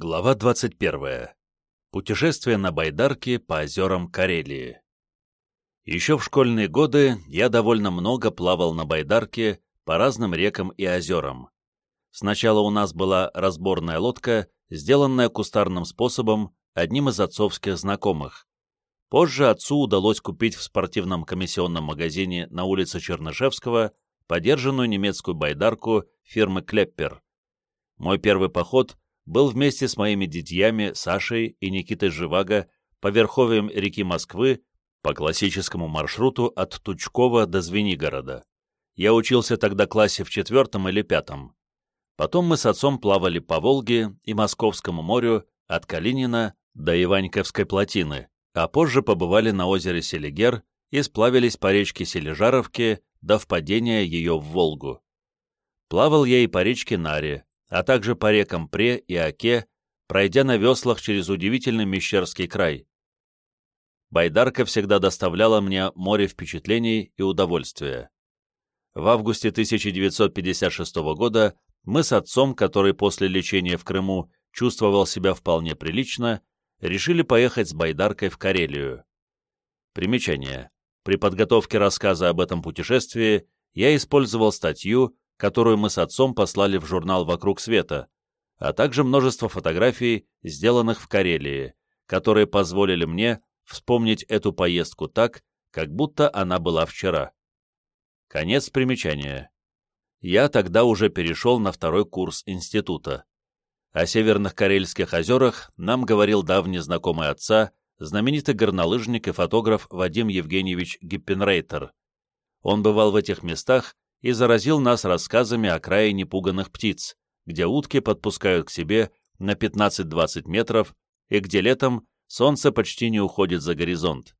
Глава 21. Путешествие на байдарке по озерам Карелии. Еще в школьные годы я довольно много плавал на байдарке по разным рекам и озерам. Сначала у нас была разборная лодка, сделанная кустарным способом одним из отцовских знакомых. Позже отцу удалось купить в спортивном комиссионном магазине на улице Чернышевского подержанную немецкую байдарку фирмы Клеппер. Мой первый поход был вместе с моими детьями Сашей и Никитой Живаго по верховьям реки Москвы по классическому маршруту от Тучкова до Звенигорода. Я учился тогда классе в четвертом или пятом. Потом мы с отцом плавали по Волге и Московскому морю от Калинина до Иваньковской плотины, а позже побывали на озере Селигер и сплавились по речке Сележаровке до впадения ее в Волгу. Плавал я и по речке Наре, а также по рекам Пре и Оке, пройдя на веслах через удивительный Мещерский край. Байдарка всегда доставляла мне море впечатлений и удовольствия. В августе 1956 года мы с отцом, который после лечения в Крыму чувствовал себя вполне прилично, решили поехать с байдаркой в Карелию. Примечание. При подготовке рассказа об этом путешествии я использовал статью, которую мы с отцом послали в журнал «Вокруг света», а также множество фотографий, сделанных в Карелии, которые позволили мне вспомнить эту поездку так, как будто она была вчера. Конец примечания. Я тогда уже перешел на второй курс института. О Северных Карельских озерах нам говорил давний знакомый отца, знаменитый горнолыжник и фотограф Вадим Евгеньевич Гиппенрейтер. Он бывал в этих местах и заразил нас рассказами о крае непуганных птиц, где утки подпускают к себе на 15-20 метров и где летом солнце почти не уходит за горизонт.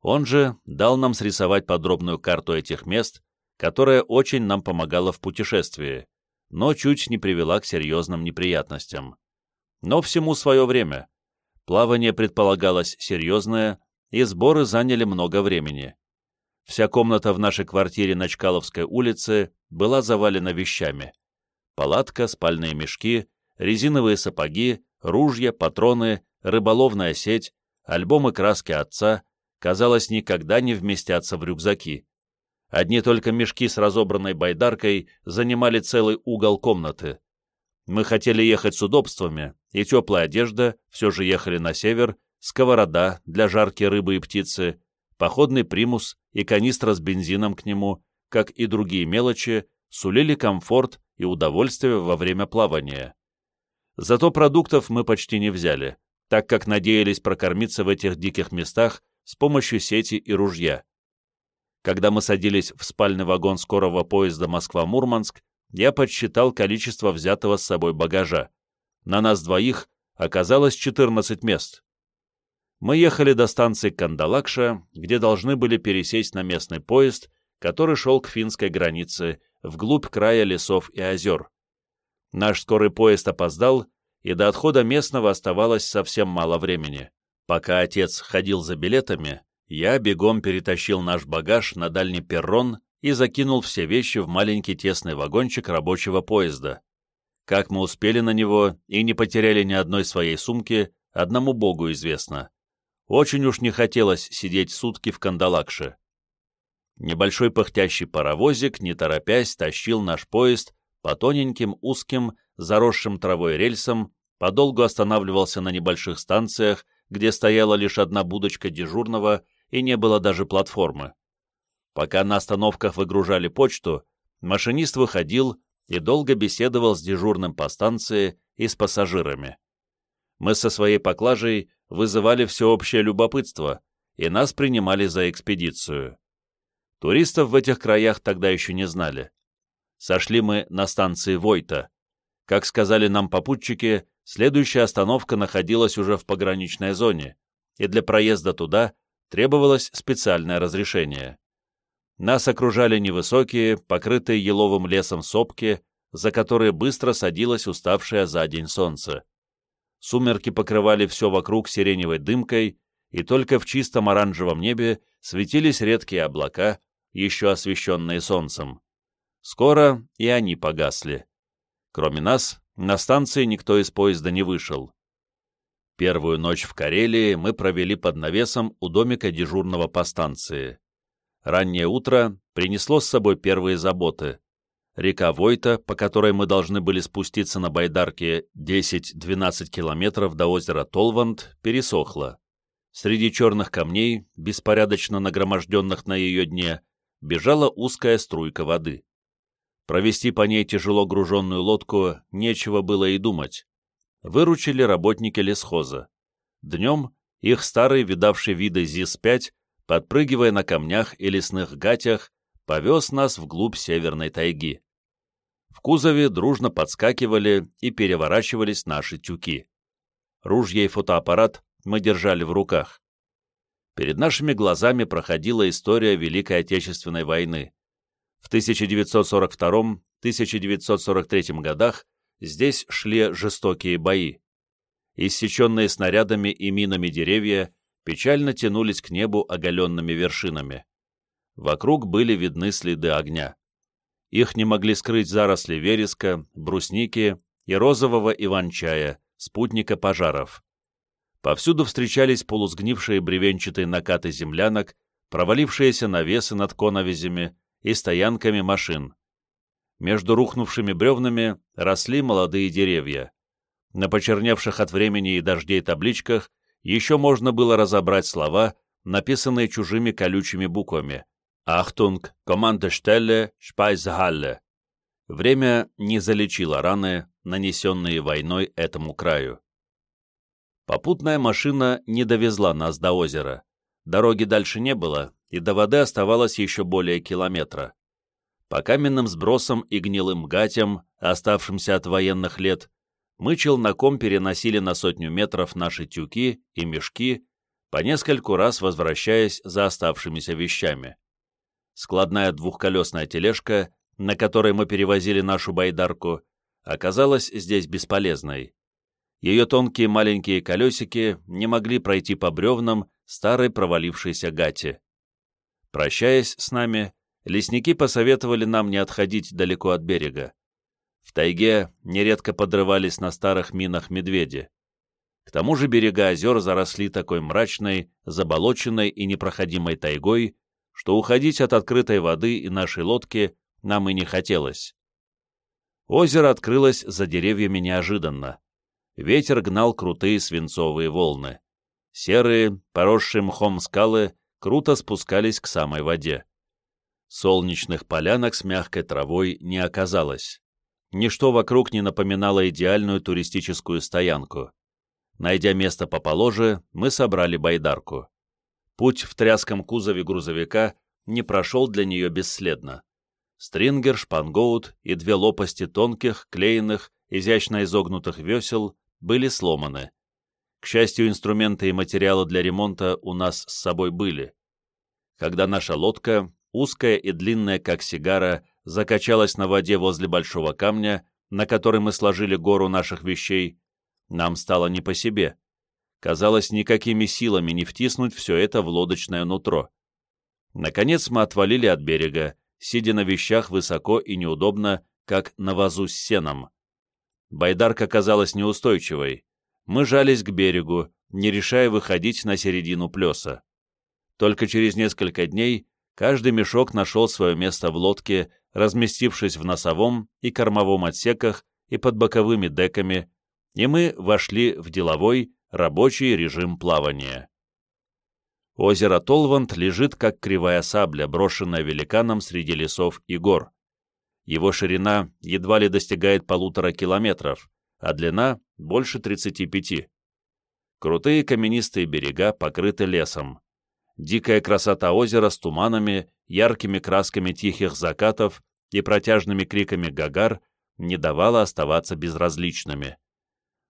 Он же дал нам срисовать подробную карту этих мест, которая очень нам помогала в путешествии, но чуть не привела к серьезным неприятностям. Но всему свое время. Плавание предполагалось серьезное, и сборы заняли много времени. Вся комната в нашей квартире на Чкаловской улице была завалена вещами. Палатка, спальные мешки, резиновые сапоги, ружья, патроны, рыболовная сеть, альбомы краски отца, казалось, никогда не вместятся в рюкзаки. Одни только мешки с разобранной байдаркой занимали целый угол комнаты. Мы хотели ехать с удобствами, и теплая одежда, все же ехали на север, сковорода для жарки рыбы и птицы, походный примус и канистра с бензином к нему, как и другие мелочи, сулили комфорт и удовольствие во время плавания. Зато продуктов мы почти не взяли, так как надеялись прокормиться в этих диких местах с помощью сети и ружья. Когда мы садились в спальный вагон скорого поезда Москва-Мурманск, я подсчитал количество взятого с собой багажа. На нас двоих оказалось 14 мест мы ехали до станции Кандалакша, где должны были пересесть на местный поезд, который шел к финской границе, вглубь края лесов и озер. Наш скорый поезд опоздал, и до отхода местного оставалось совсем мало времени. Пока отец ходил за билетами, я бегом перетащил наш багаж на дальний перрон и закинул все вещи в маленький тесный вагончик рабочего поезда. Как мы успели на него и не потеряли ни одной своей сумки, одному богу известно. Очень уж не хотелось сидеть сутки в кандалакше. Небольшой пыхтящий паровозик, не торопясь, тащил наш поезд по тоненьким, узким, заросшим травой рельсам, подолгу останавливался на небольших станциях, где стояла лишь одна будочка дежурного и не было даже платформы. Пока на остановках выгружали почту, машинист выходил и долго беседовал с дежурным по станции и с пассажирами. Мы со своей поклажей вызывали всеобщее любопытство, и нас принимали за экспедицию. Туристов в этих краях тогда еще не знали. Сошли мы на станции Войта. Как сказали нам попутчики, следующая остановка находилась уже в пограничной зоне, и для проезда туда требовалось специальное разрешение. Нас окружали невысокие, покрытые еловым лесом сопки, за которые быстро садилось уставшее за день солнце. Сумерки покрывали все вокруг сиреневой дымкой, и только в чистом оранжевом небе светились редкие облака, еще освещенные солнцем. Скоро и они погасли. Кроме нас, на станции никто из поезда не вышел. Первую ночь в Карелии мы провели под навесом у домика дежурного по станции. Раннее утро принесло с собой первые заботы. Река Войта, по которой мы должны были спуститься на байдарке 10-12 километров до озера Толванд, пересохла. Среди черных камней, беспорядочно нагроможденных на ее дне, бежала узкая струйка воды. Провести по ней тяжело груженную лодку нечего было и думать. Выручили работники лесхоза. Днем их старый, видавший виды ЗИС-5, подпрыгивая на камнях и лесных гатях, повез нас вглубь северной тайги. В кузове дружно подскакивали и переворачивались наши тюки. Ружья и фотоаппарат мы держали в руках. Перед нашими глазами проходила история Великой Отечественной войны. В 1942-1943 годах здесь шли жестокие бои. Иссеченные снарядами и минами деревья печально тянулись к небу оголенными вершинами. Вокруг были видны следы огня. Их не могли скрыть заросли вереска, брусники и розового иван-чая, спутника пожаров. Повсюду встречались полусгнившие бревенчатые накаты землянок, провалившиеся навесы над коновизями, и стоянками машин. Между рухнувшими бревнами росли молодые деревья. На почерневших от времени и дождей табличках еще можно было разобрать слова, написанные чужими колючими буквами. «Achtung, Kommandostelle, Speisehalle». Время не залечило раны, нанесенные войной этому краю. Попутная машина не довезла нас до озера. Дороги дальше не было, и до воды оставалось еще более километра. По каменным сбросам и гнилым гатям, оставшимся от военных лет, мы челноком переносили на сотню метров наши тюки и мешки, по нескольку раз возвращаясь за оставшимися вещами. Складная двухколесная тележка, на которой мы перевозили нашу байдарку, оказалась здесь бесполезной. Ее тонкие маленькие колесики не могли пройти по бревнам старой провалившейся гати. Прощаясь с нами, лесники посоветовали нам не отходить далеко от берега. В тайге нередко подрывались на старых минах медведи. К тому же берега озер заросли такой мрачной, заболоченной и непроходимой тайгой, что уходить от открытой воды и нашей лодки нам и не хотелось. Озеро открылось за деревьями неожиданно. Ветер гнал крутые свинцовые волны. Серые, поросшие мхом скалы круто спускались к самой воде. Солнечных полянок с мягкой травой не оказалось. Ничто вокруг не напоминало идеальную туристическую стоянку. Найдя место поположе, мы собрали байдарку. Путь в тряском кузове грузовика не прошел для нее бесследно. Стрингер, шпангоут и две лопасти тонких, клеенных, изящно изогнутых весел были сломаны. К счастью, инструменты и материалы для ремонта у нас с собой были. Когда наша лодка, узкая и длинная, как сигара, закачалась на воде возле большого камня, на который мы сложили гору наших вещей, нам стало не по себе. Казалось, никакими силами не втиснуть все это в лодочное нутро. Наконец мы отвалили от берега, сидя на вещах высоко и неудобно, как на вазу с сеном. Байдарка казалась неустойчивой, мы жались к берегу, не решая выходить на середину плеса. Только через несколько дней каждый мешок нашел свое место в лодке, разместившись в носовом и кормовом отсеках и под боковыми деками, и мы вошли в деловой, рабочий режим плавания. Озеро Толвант лежит как кривая сабля, брошенная великаном среди лесов и гор. Его ширина едва ли достигает полутора километров, а длина — больше 35. Крутые каменистые берега покрыты лесом. Дикая красота озера с туманами, яркими красками тихих закатов и протяжными криками гагар не давала оставаться безразличными.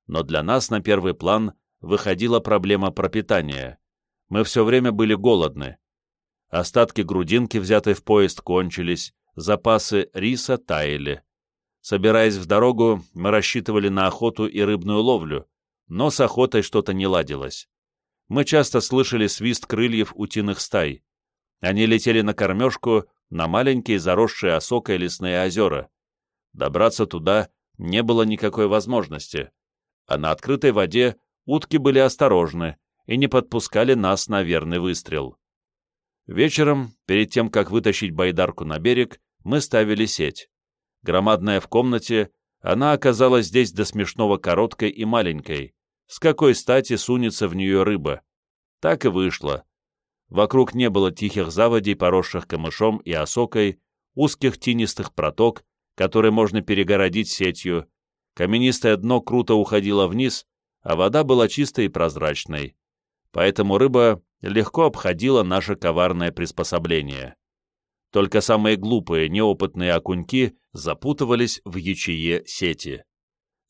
Но для нас на первый план выходила проблема пропитания. Мы все время были голодны. Остатки грудинки, взятой в поезд, кончились, запасы риса таяли. Собираясь в дорогу, мы рассчитывали на охоту и рыбную ловлю, но с охотой что-то не ладилось. Мы часто слышали свист крыльев утиных стай. Они летели на кормежку, на маленькие заросшие осокой лесные озера. Добраться туда не было никакой возможности, а на открытой воде утки были осторожны и не подпускали нас на верный выстрел. Вечером, перед тем, как вытащить байдарку на берег, мы ставили сеть. Громадная в комнате, она оказалась здесь до смешного короткой и маленькой. С какой стати сунется в нее рыба? Так и вышло. Вокруг не было тихих заводей, поросших камышом и осокой, узких тинистых проток, которые можно перегородить сетью. Каменистое дно круто уходило вниз, а вода была чистой и прозрачной. Поэтому рыба легко обходила наше коварное приспособление. Только самые глупые, неопытные окуньки запутывались в ячее сети.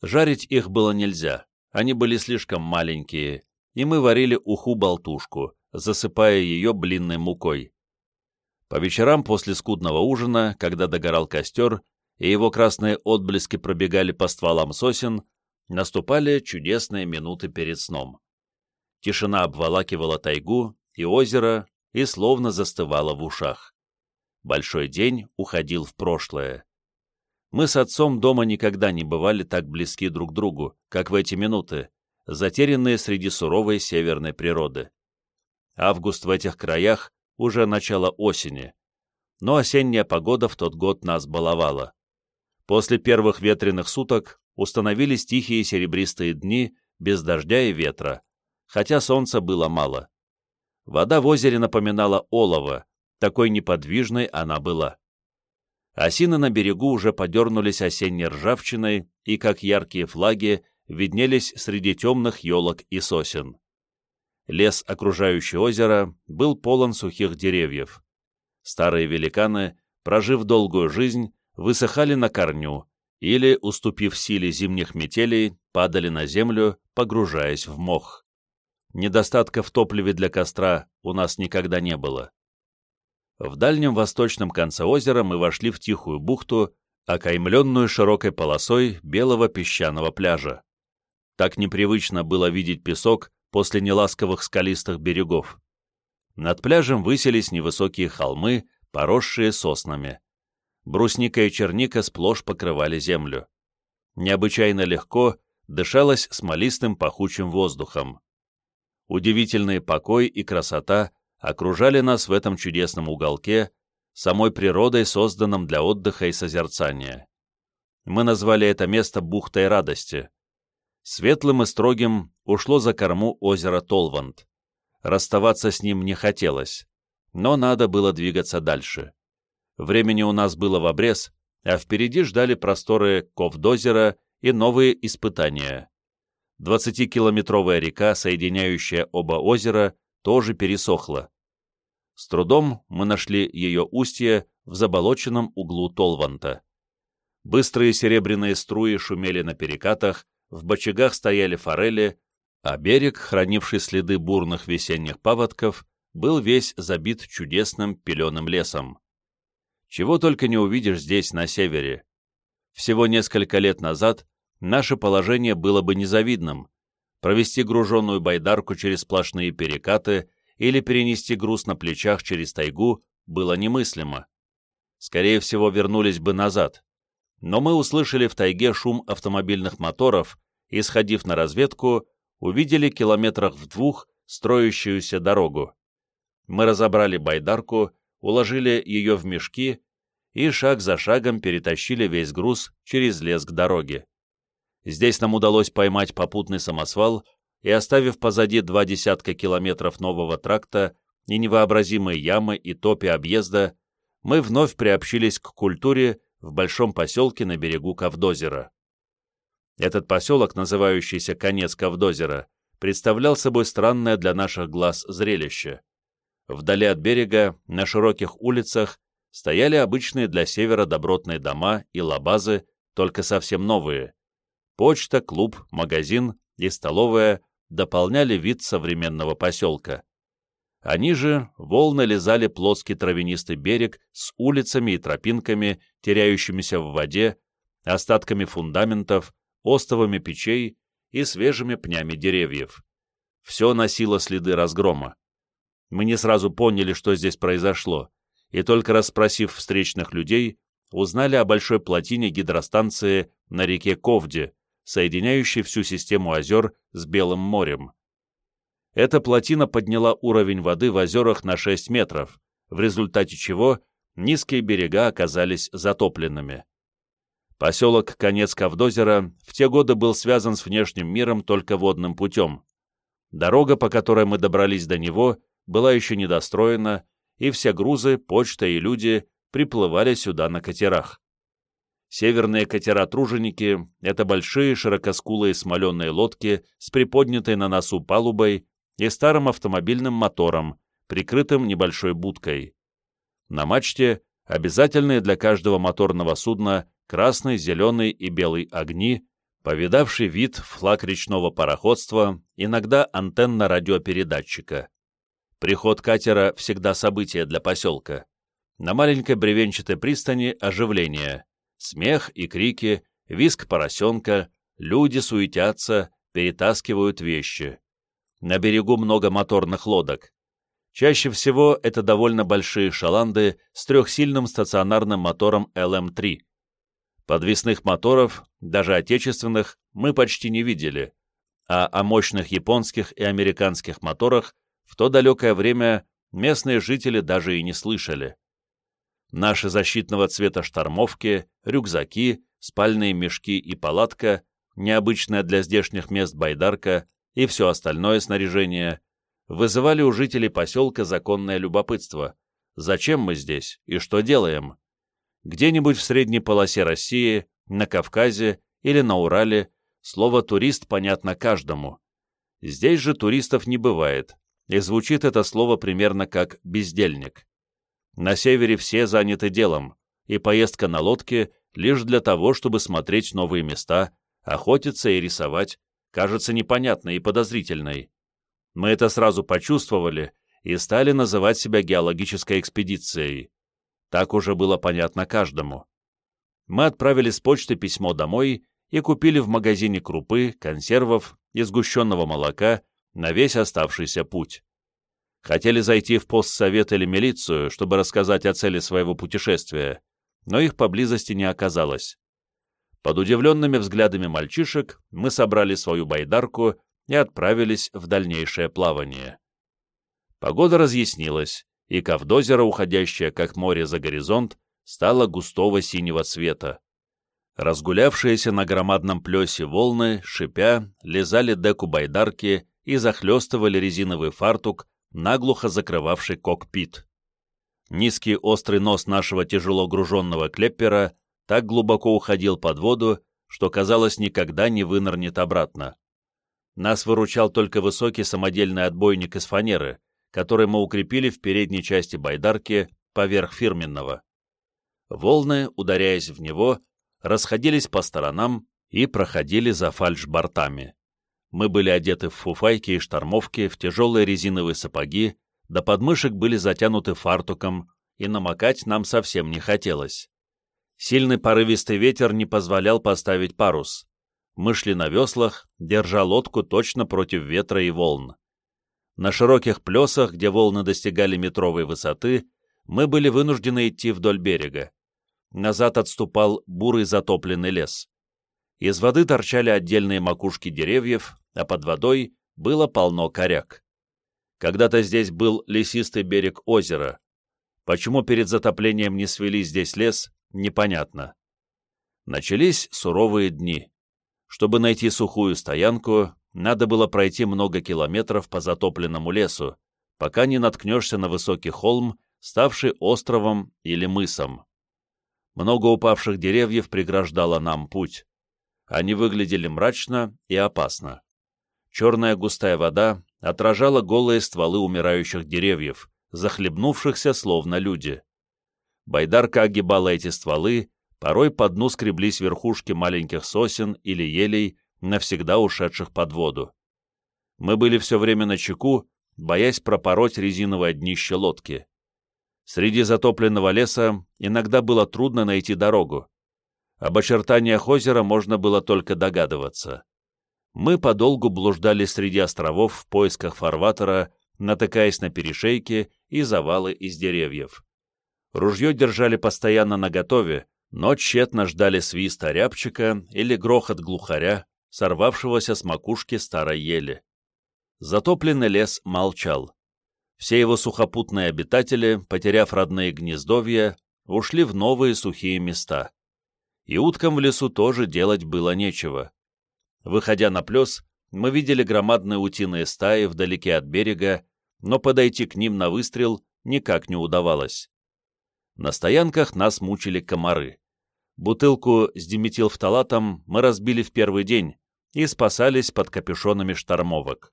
Жарить их было нельзя, они были слишком маленькие, и мы варили уху-болтушку, засыпая ее блинной мукой. По вечерам после скудного ужина, когда догорал костер, и его красные отблески пробегали по стволам сосен, наступали чудесные минуты перед сном. Тишина обволакивала тайгу и озеро и словно застывала в ушах. Большой день уходил в прошлое. Мы с отцом дома никогда не бывали так близки друг другу, как в эти минуты, затерянные среди суровой северной природы. Август в этих краях уже начало осени, но осенняя погода в тот год нас баловала. После первых ветреных суток установились тихие серебристые дни без дождя и ветра, хотя солнца было мало. Вода в озере напоминала олово, такой неподвижной она была. Осины на берегу уже подернулись осенней ржавчиной и, как яркие флаги, виднелись среди темных елок и сосен. Лес, окружающий озеро, был полон сухих деревьев. Старые великаны, прожив долгую жизнь, высыхали на корню или, уступив силе зимних метелей, падали на землю, погружаясь в мох. Недостатка в топливе для костра у нас никогда не было. В дальнем восточном конце озера мы вошли в тихую бухту, окаймленную широкой полосой белого песчаного пляжа. Так непривычно было видеть песок после неласковых скалистых берегов. Над пляжем высились невысокие холмы, поросшие соснами. Брусника и черника сплошь покрывали землю. Необычайно легко дышалось смолистым пахучим воздухом. Удивительный покой и красота окружали нас в этом чудесном уголке, самой природой, созданном для отдыха и созерцания. Мы назвали это место бухтой радости. Светлым и строгим ушло за корму озеро Толванд. Расставаться с ним не хотелось, но надо было двигаться дальше. Времени у нас было в обрез, а впереди ждали просторы Ковдозера и новые испытания. 20-километровая река, соединяющая оба озера, тоже пересохла. С трудом мы нашли ее устье в заболоченном углу Толванта. Быстрые серебряные струи шумели на перекатах, в бочагах стояли форели, а берег, хранивший следы бурных весенних паводков, был весь забит чудесным пеленым лесом. Чего только не увидишь здесь, на севере. Всего несколько лет назад наше положение было бы незавидным. Провести груженную байдарку через сплошные перекаты или перенести груз на плечах через тайгу было немыслимо. Скорее всего, вернулись бы назад. Но мы услышали в тайге шум автомобильных моторов и, сходив на разведку, увидели километрах в двух строящуюся дорогу. Мы разобрали байдарку, уложили ее в мешки и шаг за шагом перетащили весь груз через лес к дороге. Здесь нам удалось поймать попутный самосвал и оставив позади два десятка километров нового тракта и невообразимые ямы и топи объезда, мы вновь приобщились к культуре в большом поселке на берегу Ковдозера. Этот поселок, называющийся Конец Ковдозера, представлял собой странное для наших глаз зрелище. Вдали от берега, на широких улицах, стояли обычные для севера добротные дома и лабазы, только совсем новые. Почта, клуб, магазин и столовая дополняли вид современного поселка. Они же волны лизали плоский травянистый берег с улицами и тропинками, теряющимися в воде, остатками фундаментов, остовами печей и свежими пнями деревьев. Все носило следы разгрома. Мы не сразу поняли, что здесь произошло, и только расспросив встречных людей, узнали о большой плотине гидростанции на реке Ковде, соединяющей всю систему озер с Белым морем. Эта плотина подняла уровень воды в озерах на 6 метров, в результате чего низкие берега оказались затопленными. Поселок Конец Ковдозера в те годы был связан с внешним миром только водным путем. Дорога, по которой мы добрались до него, была еще недостроена, и все грузы, почта и люди приплывали сюда на катерах. Северные катера-труженики — это большие широкоскулые смоленые лодки с приподнятой на носу палубой и старым автомобильным мотором, прикрытым небольшой будкой. На мачте обязательные для каждого моторного судна красный, зеленый и белый огни, повидавший вид флаг речного пароходства, иногда антенна радиопередатчика. Приход катера всегда событие для поселка. На маленькой бревенчатой пристани оживление. Смех и крики, виск поросенка, люди суетятся, перетаскивают вещи. На берегу много моторных лодок. Чаще всего это довольно большие шаланды с трехсильным стационарным мотором LM-3. Подвесных моторов, даже отечественных, мы почти не видели, а о мощных японских и американских моторах в то далекое время местные жители даже и не слышали. Наши защитного цвета штормовки, рюкзаки, спальные мешки и палатка, необычная для здешних мест байдарка и все остальное снаряжение, вызывали у жителей поселка законное любопытство. Зачем мы здесь и что делаем? Где-нибудь в средней полосе России, на Кавказе или на Урале слово «турист» понятно каждому. Здесь же туристов не бывает, и звучит это слово примерно как «бездельник». На севере все заняты делом, и поездка на лодке лишь для того, чтобы смотреть новые места, охотиться и рисовать, кажется непонятной и подозрительной. Мы это сразу почувствовали и стали называть себя геологической экспедицией. Так уже было понятно каждому. Мы отправили с почты письмо домой и купили в магазине крупы, консервов и сгущенного молока на весь оставшийся путь. Хотели зайти в постсовет или милицию, чтобы рассказать о цели своего путешествия, но их поблизости не оказалось. Под удивленными взглядами мальчишек мы собрали свою байдарку и отправились в дальнейшее плавание. Погода разъяснилась, и Кавдозеро, уходящее как море за горизонт, стало густого синего цвета. Разгулявшиеся на громадном плесе волны, шипя, лизали деку байдарки и захлестывали резиновый фартук, наглухо закрывавший кокпит. Низкий острый нос нашего тяжело груженного клеппера так глубоко уходил под воду, что, казалось, никогда не вынырнет обратно. Нас выручал только высокий самодельный отбойник из фанеры, который мы укрепили в передней части байдарки поверх фирменного. Волны, ударяясь в него, расходились по сторонам и проходили за фальшбортами. Мы были одеты в фуфайки и штормовки, в тяжелые резиновые сапоги, до подмышек были затянуты фартуком, и намокать нам совсем не хотелось. Сильный порывистый ветер не позволял поставить парус. Мы шли на веслах, держа лодку точно против ветра и волн. На широких плесах, где волны достигали метровой высоты, мы были вынуждены идти вдоль берега. Назад отступал бурый затопленный лес. Из воды торчали отдельные макушки деревьев, а под водой было полно коряк. Когда-то здесь был лесистый берег озера. Почему перед затоплением не свели здесь лес, непонятно. Начались суровые дни. Чтобы найти сухую стоянку, надо было пройти много километров по затопленному лесу, пока не наткнешься на высокий холм, ставший островом или мысом. Много упавших деревьев преграждало нам путь. Они выглядели мрачно и опасно. Черная густая вода отражала голые стволы умирающих деревьев, захлебнувшихся словно люди. Байдарка огибала эти стволы, порой по дну скреблись верхушки маленьких сосен или елей, навсегда ушедших под воду. Мы были все время на чеку, боясь пропороть резиновое днище лодки. Среди затопленного леса иногда было трудно найти дорогу. Об очертаниях озера можно было только догадываться мы подолгу блуждали среди островов в поисках фарватера, натыкаясь на перешейки и завалы из деревьев. Ружье держали постоянно наготове, но тщетно ждали свиста рябчика или грохот глухаря, сорвавшегося с макушки старой ели. Затопленный лес молчал. Все его сухопутные обитатели, потеряв родные гнездовья, ушли в новые сухие места. И уткам в лесу тоже делать было нечего. Выходя на плес, мы видели громадные утиные стаи вдалеке от берега, но подойти к ним на выстрел никак не удавалось. На стоянках нас мучили комары. Бутылку с диметилфталатом мы разбили в первый день и спасались под капюшонами штормовок.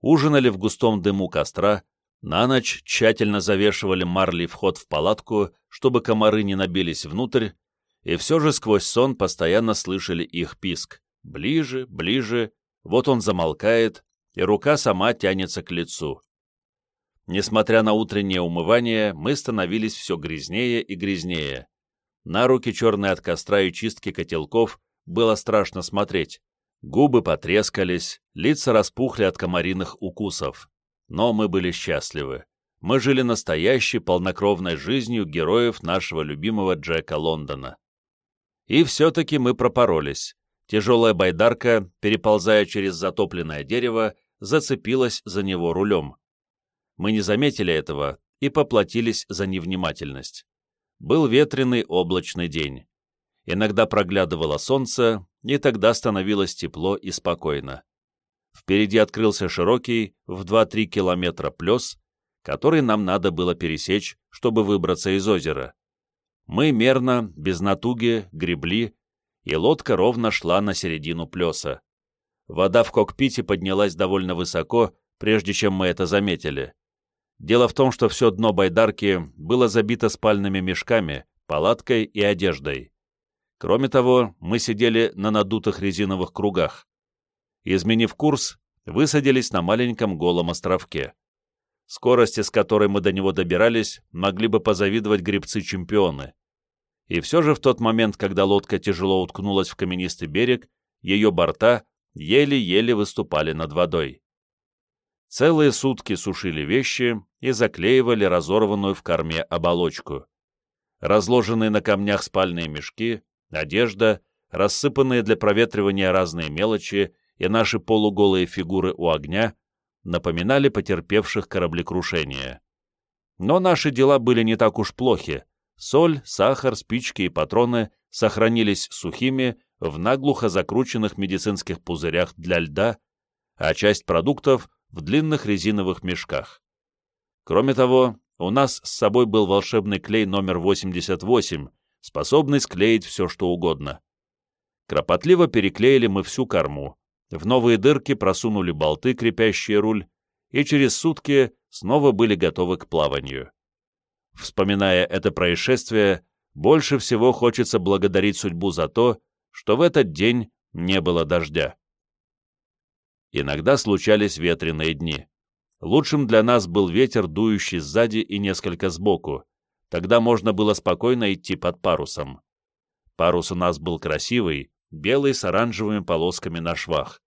Ужинали в густом дыму костра, на ночь тщательно завешивали марлей вход в палатку, чтобы комары не набились внутрь, и все же сквозь сон постоянно слышали их писк. Ближе, ближе, вот он замолкает, и рука сама тянется к лицу. Несмотря на утреннее умывание, мы становились все грязнее и грязнее. На руки, черные от костра и чистки котелков, было страшно смотреть. Губы потрескались, лица распухли от комариных укусов. Но мы были счастливы. Мы жили настоящей полнокровной жизнью героев нашего любимого Джека Лондона. И все-таки мы пропоролись. Тяжелая байдарка, переползая через затопленное дерево, зацепилась за него рулем. Мы не заметили этого и поплатились за невнимательность. Был ветреный облачный день. Иногда проглядывало солнце, и тогда становилось тепло и спокойно. Впереди открылся широкий, в 2-3 километра плес, который нам надо было пересечь, чтобы выбраться из озера. Мы мерно, без натуги, гребли, и лодка ровно шла на середину плеса. Вода в кокпите поднялась довольно высоко, прежде чем мы это заметили. Дело в том, что все дно байдарки было забито спальными мешками, палаткой и одеждой. Кроме того, мы сидели на надутых резиновых кругах. Изменив курс, высадились на маленьком голом островке. Скорости, с которой мы до него добирались, могли бы позавидовать гребцы-чемпионы. И все же в тот момент, когда лодка тяжело уткнулась в каменистый берег, ее борта еле-еле выступали над водой. Целые сутки сушили вещи и заклеивали разорванную в корме оболочку. Разложенные на камнях спальные мешки, одежда, рассыпанные для проветривания разные мелочи и наши полуголые фигуры у огня напоминали потерпевших кораблекрушение. Но наши дела были не так уж плохи. Соль, сахар, спички и патроны сохранились сухими в наглухо закрученных медицинских пузырях для льда, а часть продуктов в длинных резиновых мешках. Кроме того, у нас с собой был волшебный клей номер 88, способный склеить все, что угодно. Кропотливо переклеили мы всю корму, в новые дырки просунули болты, крепящие руль, и через сутки снова были готовы к плаванию. Вспоминая это происшествие, больше всего хочется благодарить судьбу за то, что в этот день не было дождя. Иногда случались ветреные дни. Лучшим для нас был ветер, дующий сзади и несколько сбоку. Тогда можно было спокойно идти под парусом. Парус у нас был красивый, белый с оранжевыми полосками на швах.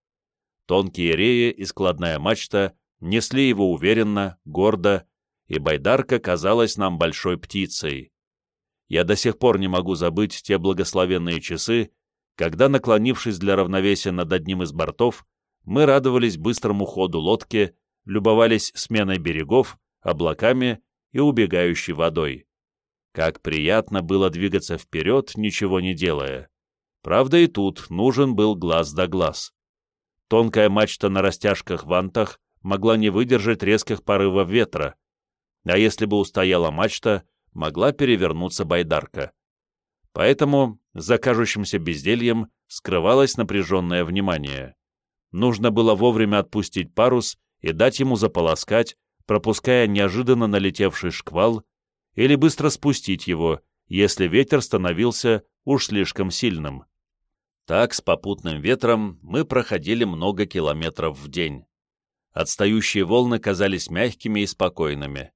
Тонкие реи и складная мачта несли его уверенно, гордо, и байдарка казалась нам большой птицей. Я до сих пор не могу забыть те благословенные часы, когда, наклонившись для равновесия над одним из бортов, мы радовались быстрому ходу лодки, любовались сменой берегов, облаками и убегающей водой. Как приятно было двигаться вперед, ничего не делая. Правда, и тут нужен был глаз да глаз. Тонкая мачта на растяжках-вантах могла не выдержать резких порывов ветра, а если бы устояла мачта, могла перевернуться байдарка. Поэтому за кажущимся бездельем скрывалось напряженное внимание. Нужно было вовремя отпустить парус и дать ему заполоскать, пропуская неожиданно налетевший шквал, или быстро спустить его, если ветер становился уж слишком сильным. Так, с попутным ветром, мы проходили много километров в день. Отстающие волны казались мягкими и спокойными.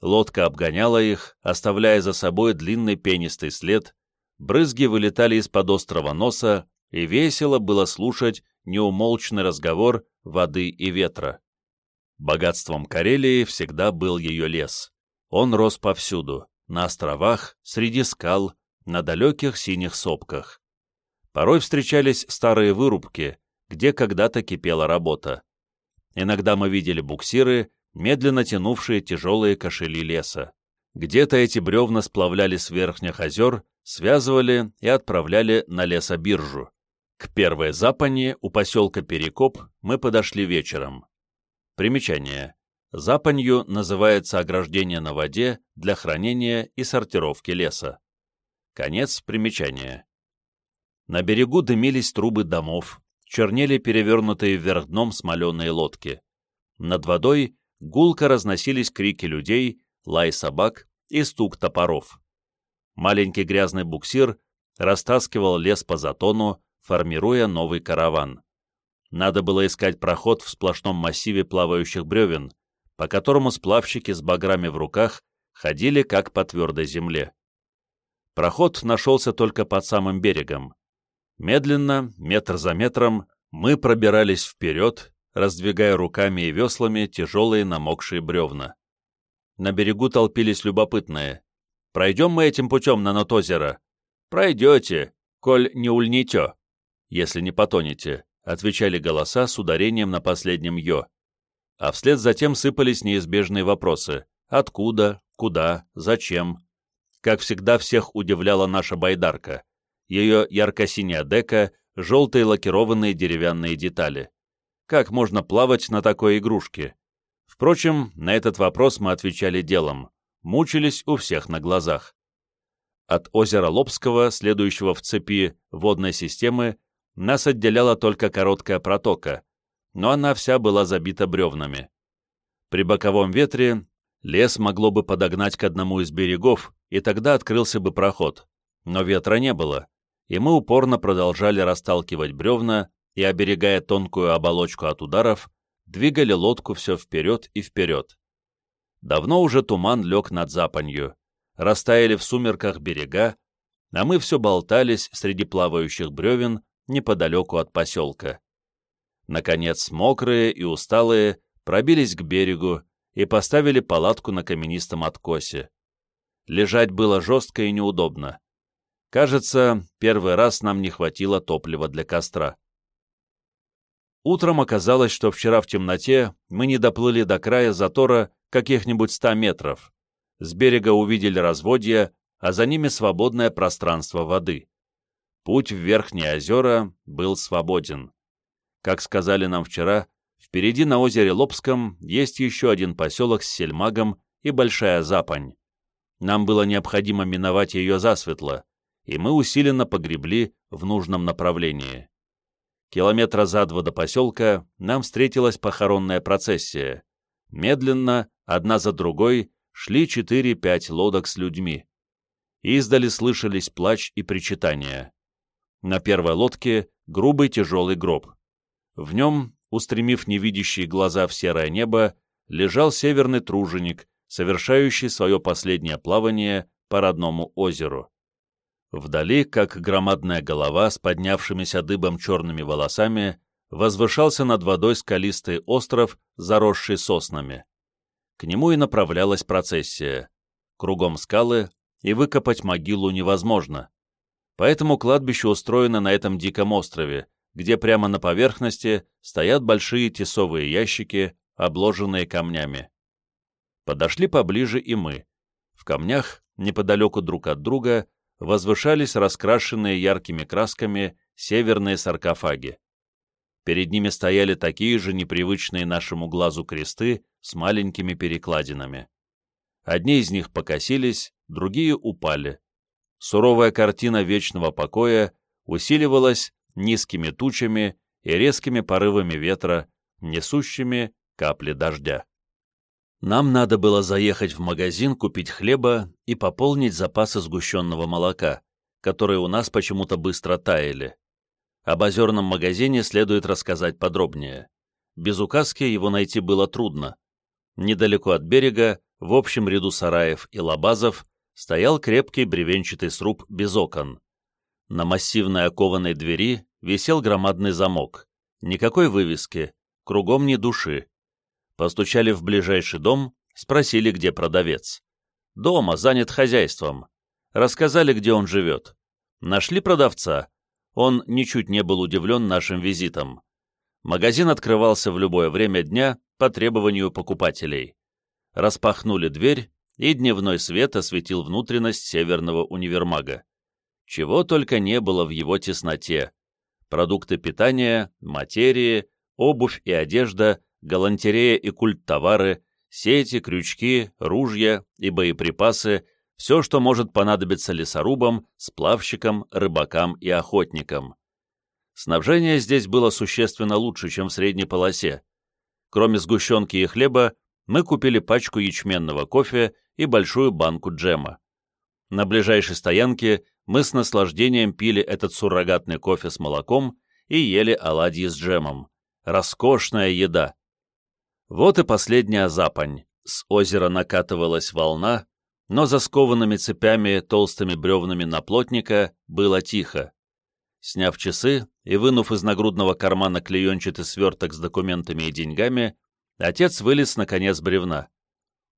Лодка обгоняла их, оставляя за собой длинный пенистый след, брызги вылетали из-под острого носа, и весело было слушать неумолчный разговор воды и ветра. Богатством Карелии всегда был ее лес. Он рос повсюду, на островах, среди скал, на далеких синих сопках. Порой встречались старые вырубки, где когда-то кипела работа. Иногда мы видели буксиры, медленно тянувшие тяжелые кошели леса. Где-то эти бревна сплавляли с верхних озер, связывали и отправляли на лесобиржу. К первой запани у поселка Перекоп мы подошли вечером. Примечание. Запанью называется ограждение на воде для хранения и сортировки леса. Конец примечания. На берегу дымились трубы домов, чернели перевернутые вверх дном смоленые лодки. Над водой гулко разносились крики людей, лай собак и стук топоров. Маленький грязный буксир растаскивал лес по затону, формируя новый караван. Надо было искать проход в сплошном массиве плавающих бревен, по которому сплавщики с баграми в руках ходили как по твердой земле. Проход нашелся только под самым берегом. Медленно, метр за метром, мы пробирались вперед, раздвигая руками и веслами тяжелые намокшие бревна. На берегу толпились любопытные. «Пройдем мы этим путем на нот озера?» «Пройдете, коль не ульнете» если не потонете», — отвечали голоса с ударением на последнем «ё». А вслед затем сыпались неизбежные вопросы «Откуда? Куда? Зачем?» Как всегда, всех удивляла наша байдарка. Ее ярко-синяя дека, желтые лакированные деревянные детали. Как можно плавать на такой игрушке? Впрочем, на этот вопрос мы отвечали делом. Мучились у всех на глазах. От озера Лобского, следующего в цепи водной системы, нас отделяла только короткая протока, но она вся была забита бревнами. При боковом ветре лес могло бы подогнать к одному из берегов, и тогда открылся бы проход. Но ветра не было, и мы упорно продолжали расталкивать бревна и, оберегая тонкую оболочку от ударов, двигали лодку все вперед и вперед. Давно уже туман лег над запанью, растаяли в сумерках берега, а мы все болтались среди плавающих бревен, неподалеку от поселка. Наконец, мокрые и усталые пробились к берегу и поставили палатку на каменистом откосе. Лежать было жестко и неудобно. Кажется, первый раз нам не хватило топлива для костра. Утром оказалось, что вчера в темноте мы не доплыли до края затора каких-нибудь ста метров. С берега увидели разводья, а за ними свободное пространство воды. Путь в Верхние озера был свободен. Как сказали нам вчера, впереди на озере Лобском есть еще один поселок с сельмагом и Большая Запань. Нам было необходимо миновать ее засветло, и мы усиленно погребли в нужном направлении. Километра за два до поселка нам встретилась похоронная процессия. Медленно, одна за другой, шли четыре-пять лодок с людьми. Издали слышались плач и причитания. На первой лодке грубый тяжелый гроб. В нем, устремив невидящие глаза в серое небо, лежал северный труженик, совершающий свое последнее плавание по родному озеру. Вдали, как громадная голова с поднявшимися дыбом черными волосами, возвышался над водой скалистый остров, заросший соснами. К нему и направлялась процессия. Кругом скалы, и выкопать могилу невозможно. Поэтому кладбище устроено на этом диком острове, где прямо на поверхности стоят большие тесовые ящики, обложенные камнями. Подошли поближе и мы. В камнях, неподалеку друг от друга, возвышались раскрашенные яркими красками северные саркофаги. Перед ними стояли такие же непривычные нашему глазу кресты с маленькими перекладинами. Одни из них покосились, другие упали суровая картина вечного покоя усиливалась низкими тучами и резкими порывами ветра, несущими капли дождя. Нам надо было заехать в магазин, купить хлеба и пополнить запасы сгущенного молока, которые у нас почему-то быстро таяли. Об озерном магазине следует рассказать подробнее. Без указки его найти было трудно. Недалеко от берега, в общем ряду сараев и лабазов, стоял крепкий бревенчатый сруб без окон. На массивной окованной двери висел громадный замок. Никакой вывески, кругом ни души. Постучали в ближайший дом, спросили, где продавец. «Дома, занят хозяйством». Рассказали, где он живет. Нашли продавца. Он ничуть не был удивлен нашим визитом. Магазин открывался в любое время дня по требованию покупателей. Распахнули дверь, и дневной свет осветил внутренность северного универмага. Чего только не было в его тесноте. Продукты питания, материи, обувь и одежда, галантерея и культтовары, сети, крючки, ружья и боеприпасы, все, что может понадобиться лесорубам, сплавщикам, рыбакам и охотникам. Снабжение здесь было существенно лучше, чем в средней полосе. Кроме сгущенки и хлеба, мы купили пачку ячменного кофе и большую банку джема. На ближайшей стоянке мы с наслаждением пили этот суррогатный кофе с молоком и ели оладьи с джемом. Роскошная еда. Вот и последняя запань. С озера накатывалась волна, но за скованными цепями толстыми бревнами на плотника было тихо. Сняв часы и вынув из нагрудного кармана клеенчатый сверток с документами и деньгами, отец вылез на конец бревна.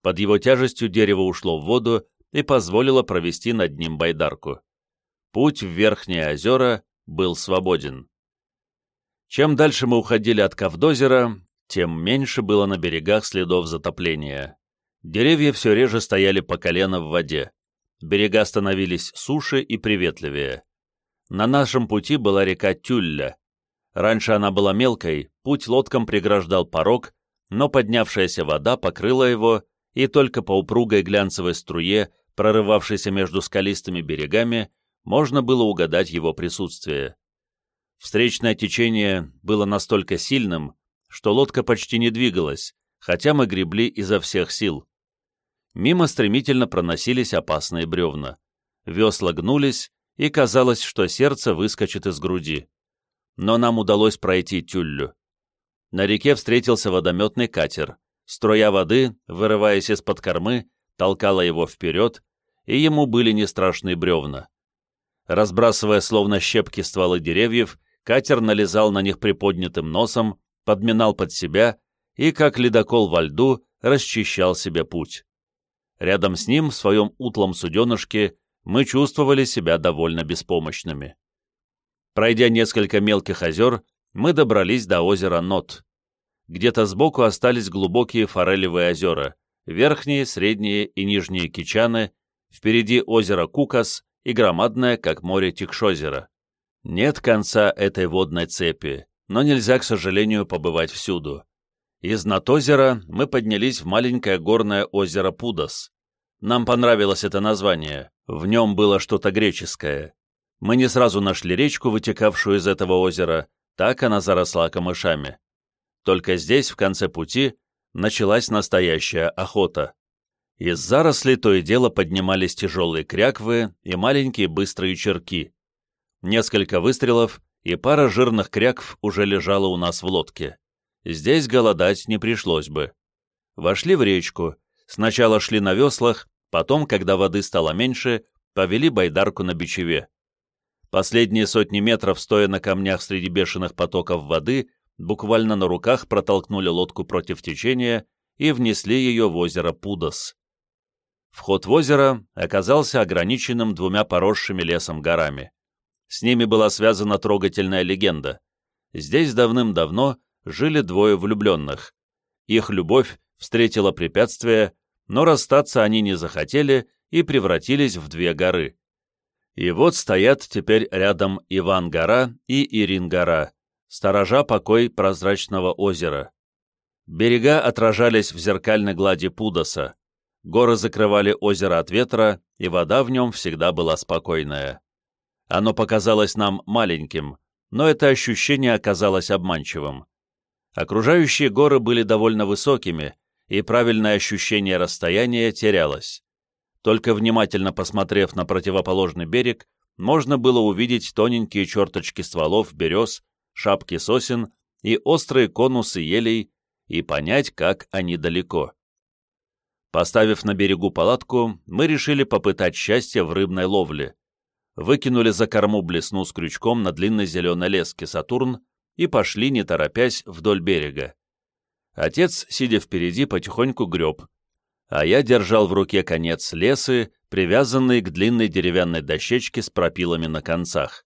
Под его тяжестью дерево ушло в воду и позволило провести над ним байдарку. Путь в Верхние озера был свободен. Чем дальше мы уходили от Кавдозера, тем меньше было на берегах следов затопления. Деревья все реже стояли по колено в воде. Берега становились суше и приветливее. На нашем пути была река Тюлля. Раньше она была мелкой, путь лодкам преграждал порог, но поднявшаяся вода покрыла его, и только по упругой глянцевой струе, прорывавшейся между скалистыми берегами, можно было угадать его присутствие. Встречное течение было настолько сильным, что лодка почти не двигалась, хотя мы гребли изо всех сил. Мимо стремительно проносились опасные бревна. Весла гнулись, и казалось, что сердце выскочит из груди. Но нам удалось пройти тюллю. На реке встретился водометный катер. Струя воды, вырываясь из-под кормы, толкала его вперед, и ему были не страшные бревна. Разбрасывая словно щепки стволы деревьев, катер налезал на них приподнятым носом, подминал под себя и, как ледокол во льду, расчищал себе путь. Рядом с ним, в своем утлом суденышке, мы чувствовали себя довольно беспомощными. Пройдя несколько мелких озер, мы добрались до озера Нот. Где-то сбоку остались глубокие форелевые озера, верхние, средние и нижние Кичаны, впереди озеро Кукас и громадное, как море Тикшозеро. Нет конца этой водной цепи, но нельзя, к сожалению, побывать всюду. Из Натозера мы поднялись в маленькое горное озеро Пудос. Нам понравилось это название, в нем было что-то греческое. Мы не сразу нашли речку, вытекавшую из этого озера, так она заросла камышами. Только здесь, в конце пути, началась настоящая охота. Из зарослей то и дело поднимались тяжелые кряквы и маленькие быстрые черки. Несколько выстрелов, и пара жирных крякв уже лежала у нас в лодке. Здесь голодать не пришлось бы. Вошли в речку, сначала шли на веслах, потом, когда воды стало меньше, повели байдарку на бичеве. Последние сотни метров, стоя на камнях среди бешеных потоков воды, буквально на руках протолкнули лодку против течения и внесли ее в озеро Пудос. Вход в озеро оказался ограниченным двумя поросшими лесом горами. С ними была связана трогательная легенда. Здесь давным-давно жили двое влюбленных. Их любовь встретила препятствия, но расстаться они не захотели и превратились в две горы. И вот стоят теперь рядом Иван-гора и Ирин-гора, сторожа покой прозрачного озера. Берега отражались в зеркальной глади Пудоса. Горы закрывали озеро от ветра, и вода в нем всегда была спокойная. Оно показалось нам маленьким, но это ощущение оказалось обманчивым. Окружающие горы были довольно высокими, и правильное ощущение расстояния терялось. Только внимательно посмотрев на противоположный берег, можно было увидеть тоненькие черточки стволов берез, шапки сосен и острые конусы елей и понять, как они далеко. Поставив на берегу палатку, мы решили попытать счастье в рыбной ловле выкинули за корму блесну с крючком на длинной зеленой леске «Сатурн» и пошли, не торопясь, вдоль берега. Отец, сидя впереди, потихоньку греб, а я держал в руке конец лесы, привязанный к длинной деревянной дощечке с пропилами на концах.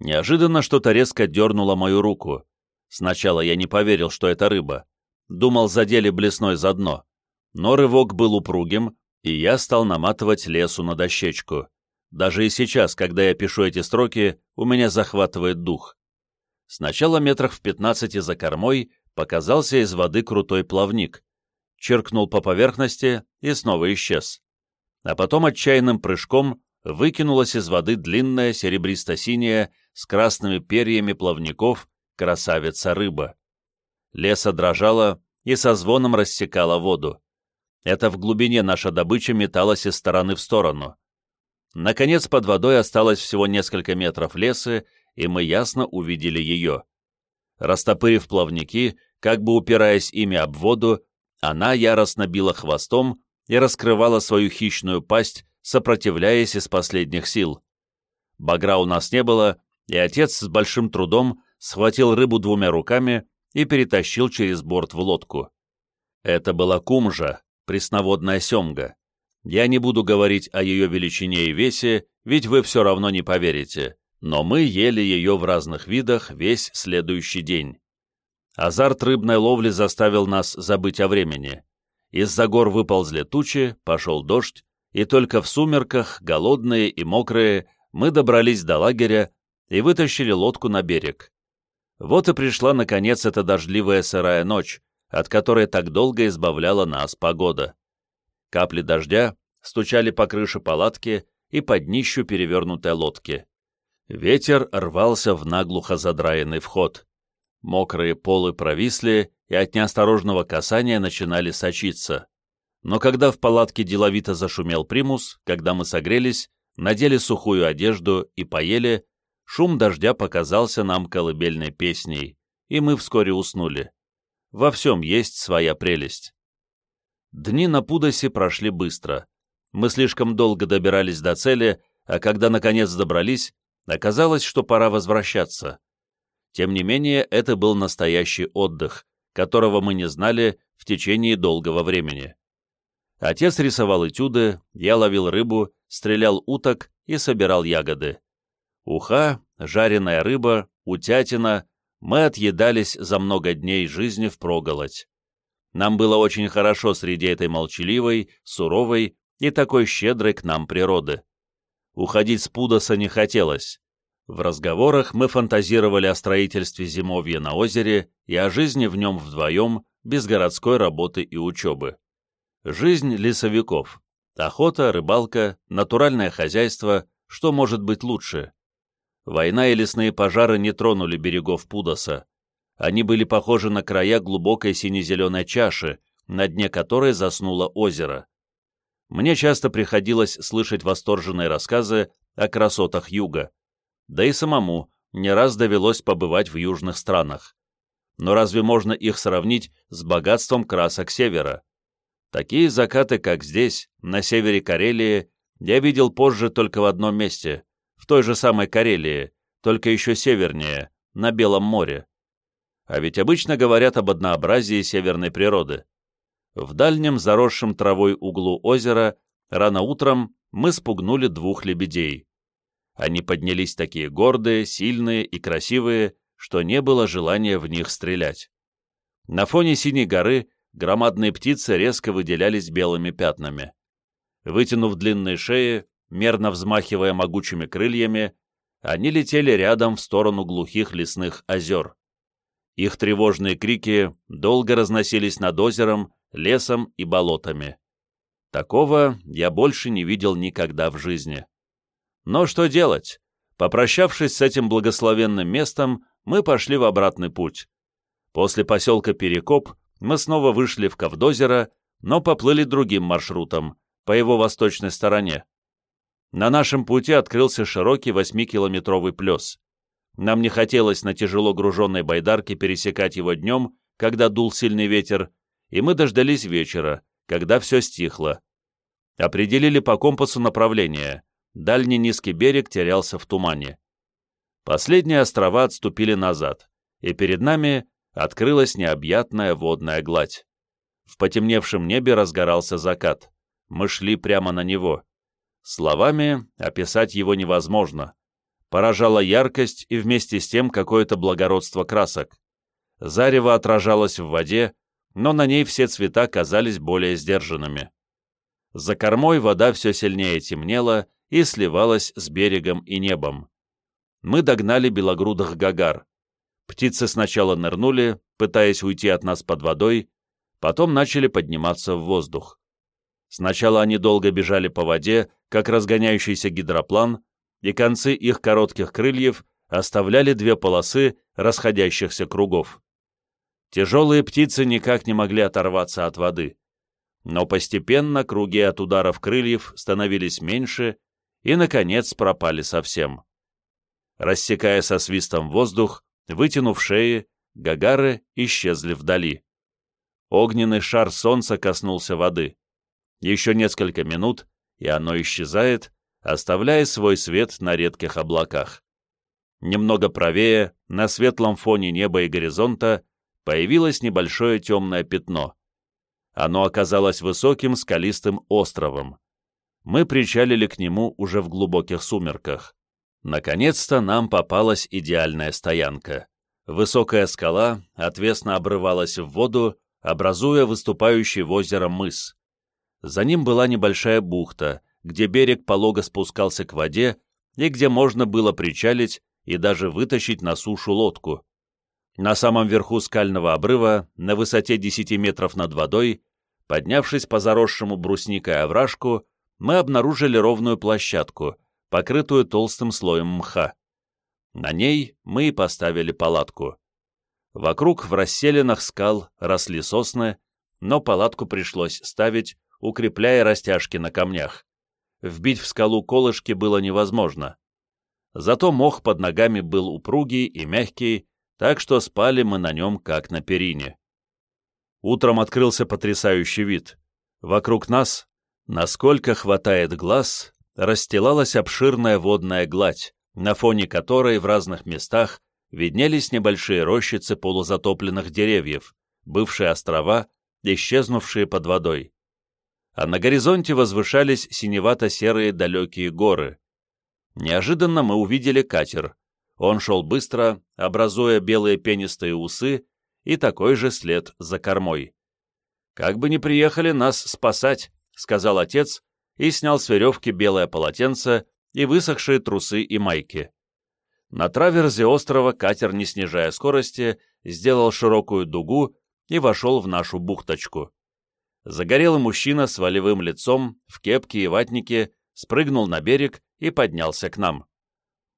Неожиданно что-то резко дернуло мою руку. Сначала я не поверил, что это рыба. Думал, задели блесной за дно. Но рывок был упругим, и я стал наматывать лесу на дощечку. Даже и сейчас, когда я пишу эти строки, у меня захватывает дух. Сначала метрах в пятнадцати за кормой показался из воды крутой плавник. Черкнул по поверхности и снова исчез. А потом отчаянным прыжком выкинулась из воды длинная серебристо-синяя с красными перьями плавников красавица-рыба. Леса дрожала и со звоном рассекала воду. Это в глубине наша добыча металась из стороны в сторону. Наконец, под водой осталось всего несколько метров леса, и мы ясно увидели ее. Растопырив плавники, как бы упираясь ими об воду, она яростно била хвостом и раскрывала свою хищную пасть, сопротивляясь из последних сил. Багра у нас не было, и отец с большим трудом схватил рыбу двумя руками и перетащил через борт в лодку. Это была кумжа, пресноводная семга. Я не буду говорить о ее величине и весе, ведь вы все равно не поверите, но мы ели ее в разных видах весь следующий день. Азарт рыбной ловли заставил нас забыть о времени. Из-за гор выползли тучи, пошел дождь, и только в сумерках, голодные и мокрые, мы добрались до лагеря и вытащили лодку на берег. Вот и пришла, наконец, эта дождливая сырая ночь, от которой так долго избавляла нас погода. Капли дождя стучали по крыше палатки и под днищу перевернутой лодки. Ветер рвался в наглухо задраенный вход. Мокрые полы провисли и от неосторожного касания начинали сочиться. Но когда в палатке деловито зашумел примус, когда мы согрелись, надели сухую одежду и поели, шум дождя показался нам колыбельной песней, и мы вскоре уснули. Во всем есть своя прелесть. Дни на Пудосе прошли быстро. Мы слишком долго добирались до цели, а когда наконец добрались, оказалось, что пора возвращаться. Тем не менее, это был настоящий отдых, которого мы не знали в течение долгого времени. Отец рисовал этюды, я ловил рыбу, стрелял уток и собирал ягоды. Уха, жареная рыба, утятина, мы отъедались за много дней жизни впроголодь. Нам было очень хорошо среди этой молчаливой, суровой и такой щедрой к нам природы. Уходить с Пудоса не хотелось. В разговорах мы фантазировали о строительстве зимовья на озере и о жизни в нем вдвоем, без городской работы и учебы. Жизнь лесовиков. Охота, рыбалка, натуральное хозяйство, что может быть лучше? Война и лесные пожары не тронули берегов Пудоса. Они были похожи на края глубокой сине-зеленой чаши, на дне которой заснуло озеро. Мне часто приходилось слышать восторженные рассказы о красотах юга. Да и самому не раз довелось побывать в южных странах. Но разве можно их сравнить с богатством красок севера? Такие закаты, как здесь, на севере Карелии, я видел позже только в одном месте, в той же самой Карелии, только еще севернее, на Белом море. А ведь обычно говорят об однообразии северной природы. В дальнем заросшем травой углу озера рано утром мы спугнули двух лебедей. Они поднялись такие гордые, сильные и красивые, что не было желания в них стрелять. На фоне синей горы громадные птицы резко выделялись белыми пятнами. Вытянув длинные шеи, мерно взмахивая могучими крыльями, они летели рядом в сторону глухих лесных озер. Их тревожные крики долго разносились над озером, лесом и болотами. Такого я больше не видел никогда в жизни. Но что делать? Попрощавшись с этим благословенным местом, мы пошли в обратный путь. После поселка Перекоп мы снова вышли в Ковдозеро, но поплыли другим маршрутом, по его восточной стороне. На нашем пути открылся широкий восьмикилометровый плес. Нам не хотелось на тяжело груженной байдарке пересекать его днем, когда дул сильный ветер, и мы дождались вечера, когда все стихло. Определили по компасу направление. Дальний низкий берег терялся в тумане. Последние острова отступили назад, и перед нами открылась необъятная водная гладь. В потемневшем небе разгорался закат. Мы шли прямо на него. Словами описать его невозможно. Поражала яркость и вместе с тем какое-то благородство красок. Зарево отражалось в воде, но на ней все цвета казались более сдержанными. За кормой вода все сильнее темнела и сливалась с берегом и небом. Мы догнали белогрудых гагар. Птицы сначала нырнули, пытаясь уйти от нас под водой, потом начали подниматься в воздух. Сначала они долго бежали по воде, как разгоняющийся гидроплан, и концы их коротких крыльев оставляли две полосы расходящихся кругов. Тяжелые птицы никак не могли оторваться от воды. Но постепенно круги от ударов крыльев становились меньше и, наконец, пропали совсем. Рассекая со свистом воздух, вытянув шеи, гагары исчезли вдали. Огненный шар солнца коснулся воды. Еще несколько минут, и оно исчезает, оставляя свой свет на редких облаках. Немного правее, на светлом фоне неба и горизонта, появилось небольшое темное пятно. Оно оказалось высоким скалистым островом. Мы причалили к нему уже в глубоких сумерках. Наконец-то нам попалась идеальная стоянка. Высокая скала отвесно обрывалась в воду, образуя выступающий в озеро мыс. За ним была небольшая бухта, где берег полого спускался к воде и где можно было причалить и даже вытащить на сушу лодку. На самом верху скального обрыва, на высоте 10 метров над водой, поднявшись по заросшему брусникой овражку, мы обнаружили ровную площадку, покрытую толстым слоем мха. На ней мы и поставили палатку. Вокруг в расселенных скал росли сосны, но палатку пришлось ставить, укрепляя растяжки на камнях. Вбить в скалу колышки было невозможно. Зато мох под ногами был упругий и мягкий, так что спали мы на нем, как на перине. Утром открылся потрясающий вид. Вокруг нас, насколько хватает глаз, расстилалась обширная водная гладь, на фоне которой в разных местах виднелись небольшие рощицы полузатопленных деревьев, бывшие острова, исчезнувшие под водой. А на горизонте возвышались синевато-серые далекие горы. Неожиданно мы увидели катер, он шел быстро, образуя белые пенистые усы и такой же след за кормой. «Как бы ни приехали нас спасать», — сказал отец и снял с веревки белое полотенце и высохшие трусы и майки. На траверзе острова катер, не снижая скорости, сделал широкую дугу и вошел в нашу бухточку. Загорелый мужчина с волевым лицом, в кепке и ватнике, спрыгнул на берег и поднялся к нам.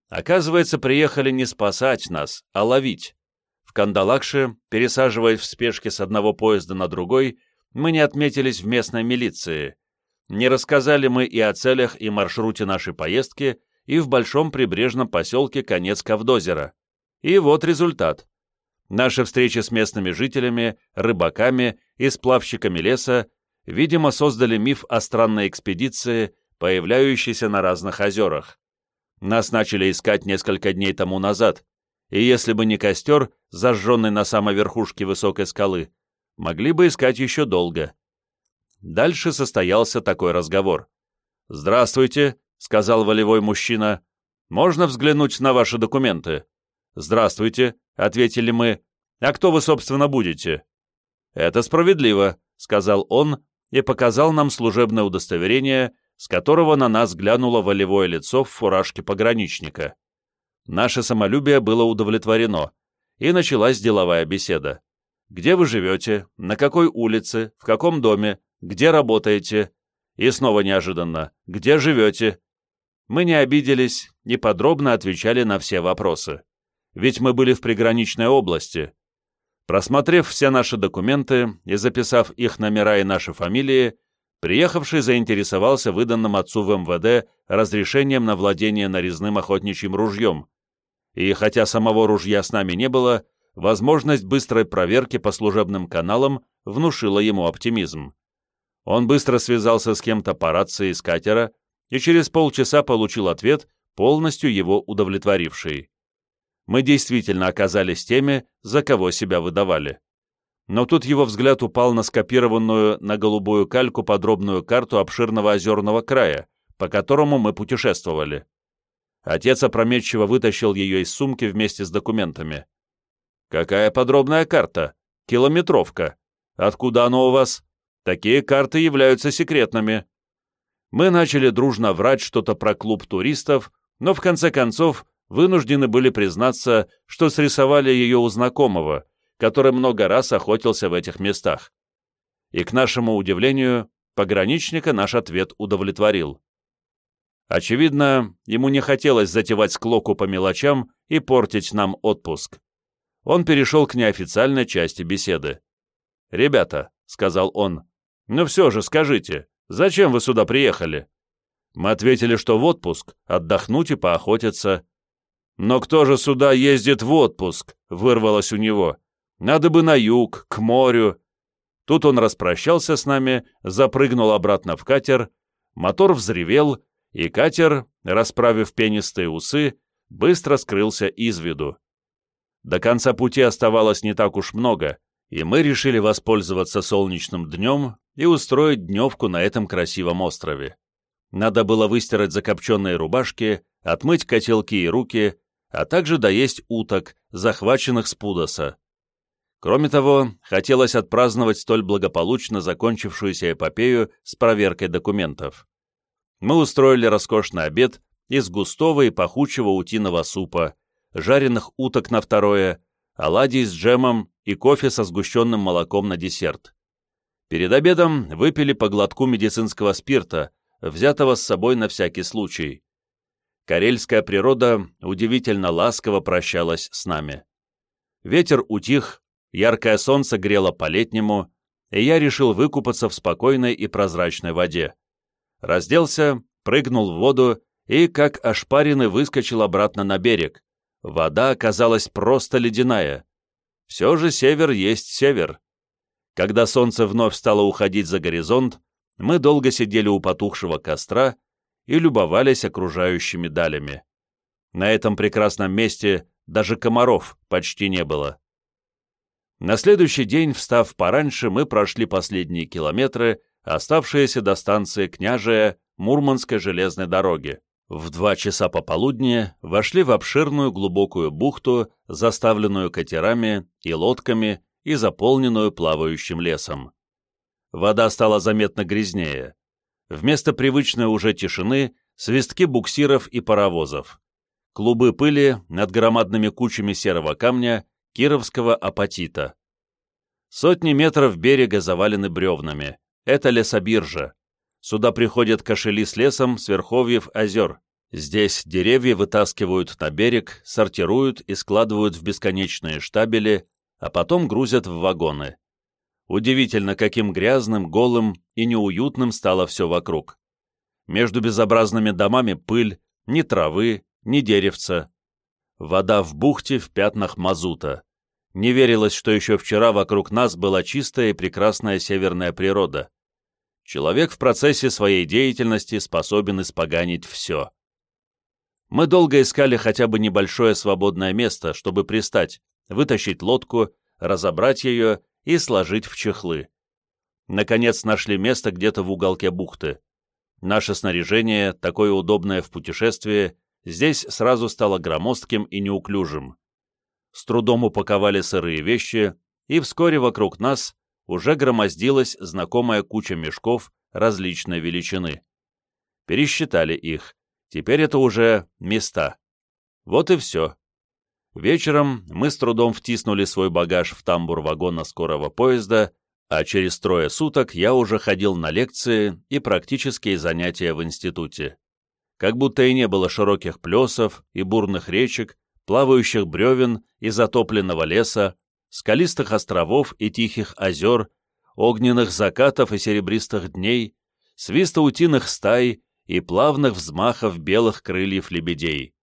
Оказывается, приехали не спасать нас, а ловить. В Кандалакше, пересаживаясь в спешке с одного поезда на другой, мы не отметились в местной милиции. Не рассказали мы и о целях и маршруте нашей поездки, и в большом прибрежном поселке конец Ковдозера. И вот результат. Наши встречи с местными жителями, рыбаками и сплавщиками леса, видимо, создали миф о странной экспедиции, появляющейся на разных озерах. Нас начали искать несколько дней тому назад, и если бы не костер, зажженный на самой верхушке высокой скалы, могли бы искать еще долго. Дальше состоялся такой разговор. «Здравствуйте», — сказал волевой мужчина. «Можно взглянуть на ваши документы?» «Здравствуйте», — ответили мы. «А кто вы, собственно, будете?» «Это справедливо», — сказал он и показал нам служебное удостоверение, с которого на нас глянуло волевое лицо в фуражке пограничника. Наше самолюбие было удовлетворено, и началась деловая беседа. Где вы живете, на какой улице, в каком доме, где работаете? И снова неожиданно, где живете? Мы не обиделись и подробно отвечали на все вопросы. Ведь мы были в приграничной области. Просмотрев все наши документы и записав их номера и наши фамилии, Приехавший заинтересовался выданным отцу в МВД разрешением на владение нарезным охотничьим ружьем, и хотя самого ружья с нами не было, возможность быстрой проверки по служебным каналам внушила ему оптимизм. Он быстро связался с кем-то по рации из катера и через полчаса получил ответ, полностью его удовлетворивший. Мы действительно оказались теми, за кого себя выдавали. но тут его взгляд упал на скопированную на голубую кальку подробную карту обширного озерного края, по которому мы путешествовали. Отец опрометчиво вытащил ее из сумки вместе с документами. «Какая подробная карта? Километровка. Откуда оно у вас? Такие карты являются секретными». Мы начали дружно врать что-то про клуб туристов, но в конце концов вынуждены были признаться, что срисовали ее у знакомого, который много раз охотился в этих местах. И, к нашему удивлению, пограничника наш ответ удовлетворил. Очевидно, ему не хотелось затевать склоку по мелочам и портить нам отпуск. Он перешел к неофициальной части беседы. «Ребята», — сказал он, — «ну все же скажите, зачем вы сюда приехали?» Мы ответили, что в отпуск, отдохнуть и поохотиться. «Но кто же сюда ездит в отпуск?» — вырвалось у него. «Надо бы на юг, к морю». Тут он распрощался с нами, запрыгнул обратно в катер, мотор взревел, и катер, расправив пенистые усы, быстро скрылся из виду. До конца пути оставалось не так уж много, и мы решили воспользоваться солнечным днем и устроить дневку на этом красивом острове. Надо было выстирать закопченные рубашки, отмыть котелки и руки, а также доесть уток, захваченных с Пудоса. Кроме того, хотелось отпраздновать столь благополучно закончившуюся эпопею с проверкой документов. Мы устроили роскошный обед из густого и пахучего утиного супа, жареных уток на второе, оладий с джемом и кофе со сгущенным молоком на десерт. Перед обедом выпили по глотку медицинского спирта, взятого с собой на всякий случай. Карельская природа удивительно ласково прощалась с нами. Ветер утих, яркое солнце грело по-летнему, и я решил выкупаться в спокойной и прозрачной воде. Разделся, прыгнул в воду и, как ошпаренный, выскочил обратно на берег. Вода оказалась просто ледяная. Все же север есть север. Когда солнце вновь стало уходить за горизонт, мы долго сидели у потухшего костра и любовались окружающими далями. На этом прекрасном месте даже комаров почти не было. На следующий день, встав пораньше, мы прошли последние километры, оставшиеся до станции Княжия Мурманской железной дороги. В два часа пополудни вошли в обширную глубокую бухту, заставленную катерами и лодками и заполненную плавающим лесом. Вода стала заметно грязнее. Вместо привычной уже тишины — свистки буксиров и паровозов. Клубы пыли над громадными кучами серого камня кировского апатита. Сотни метров берега завалены бревнами. Это лесобиржа. Сюда приходят кошели с лесом с верховьев озер. Здесь деревья вытаскивают на берег, сортируют и складывают в бесконечные штабели, а потом грузят в вагоны. Удивительно, каким грязным, голым и неуютным стало все вокруг. Между безобразными домами пыль, ни травы, ни деревца. Вода в бухте в пятнах мазута. Не верилось, что еще вчера вокруг нас была чистая и прекрасная северная природа. Человек в процессе своей деятельности способен испоганить все. Мы долго искали хотя бы небольшое свободное место, чтобы пристать, вытащить лодку, разобрать ее и сложить в чехлы. Наконец нашли место где-то в уголке бухты. Наше снаряжение, такое удобное в путешествии, здесь сразу стало громоздким и неуклюжим. С трудом упаковали сырые вещи, и вскоре вокруг нас уже громоздилась знакомая куча мешков различной величины. Пересчитали их. Теперь это уже места. Вот и все. Вечером мы с трудом втиснули свой багаж в тамбур вагона скорого поезда, а через трое суток я уже ходил на лекции и практические занятия в институте. Как будто и не было широких плесов и бурных речек, плавающих бревен и затопленного леса, скалистых островов и тихих озер, огненных закатов и серебристых дней, свиста утиных стай и плавных взмахов белых крыльев лебедей.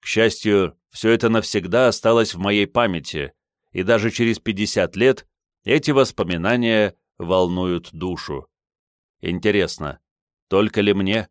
К счастью, все это навсегда осталось в моей памяти, и даже через 50 лет эти воспоминания волнуют душу. Интересно, только ли мне?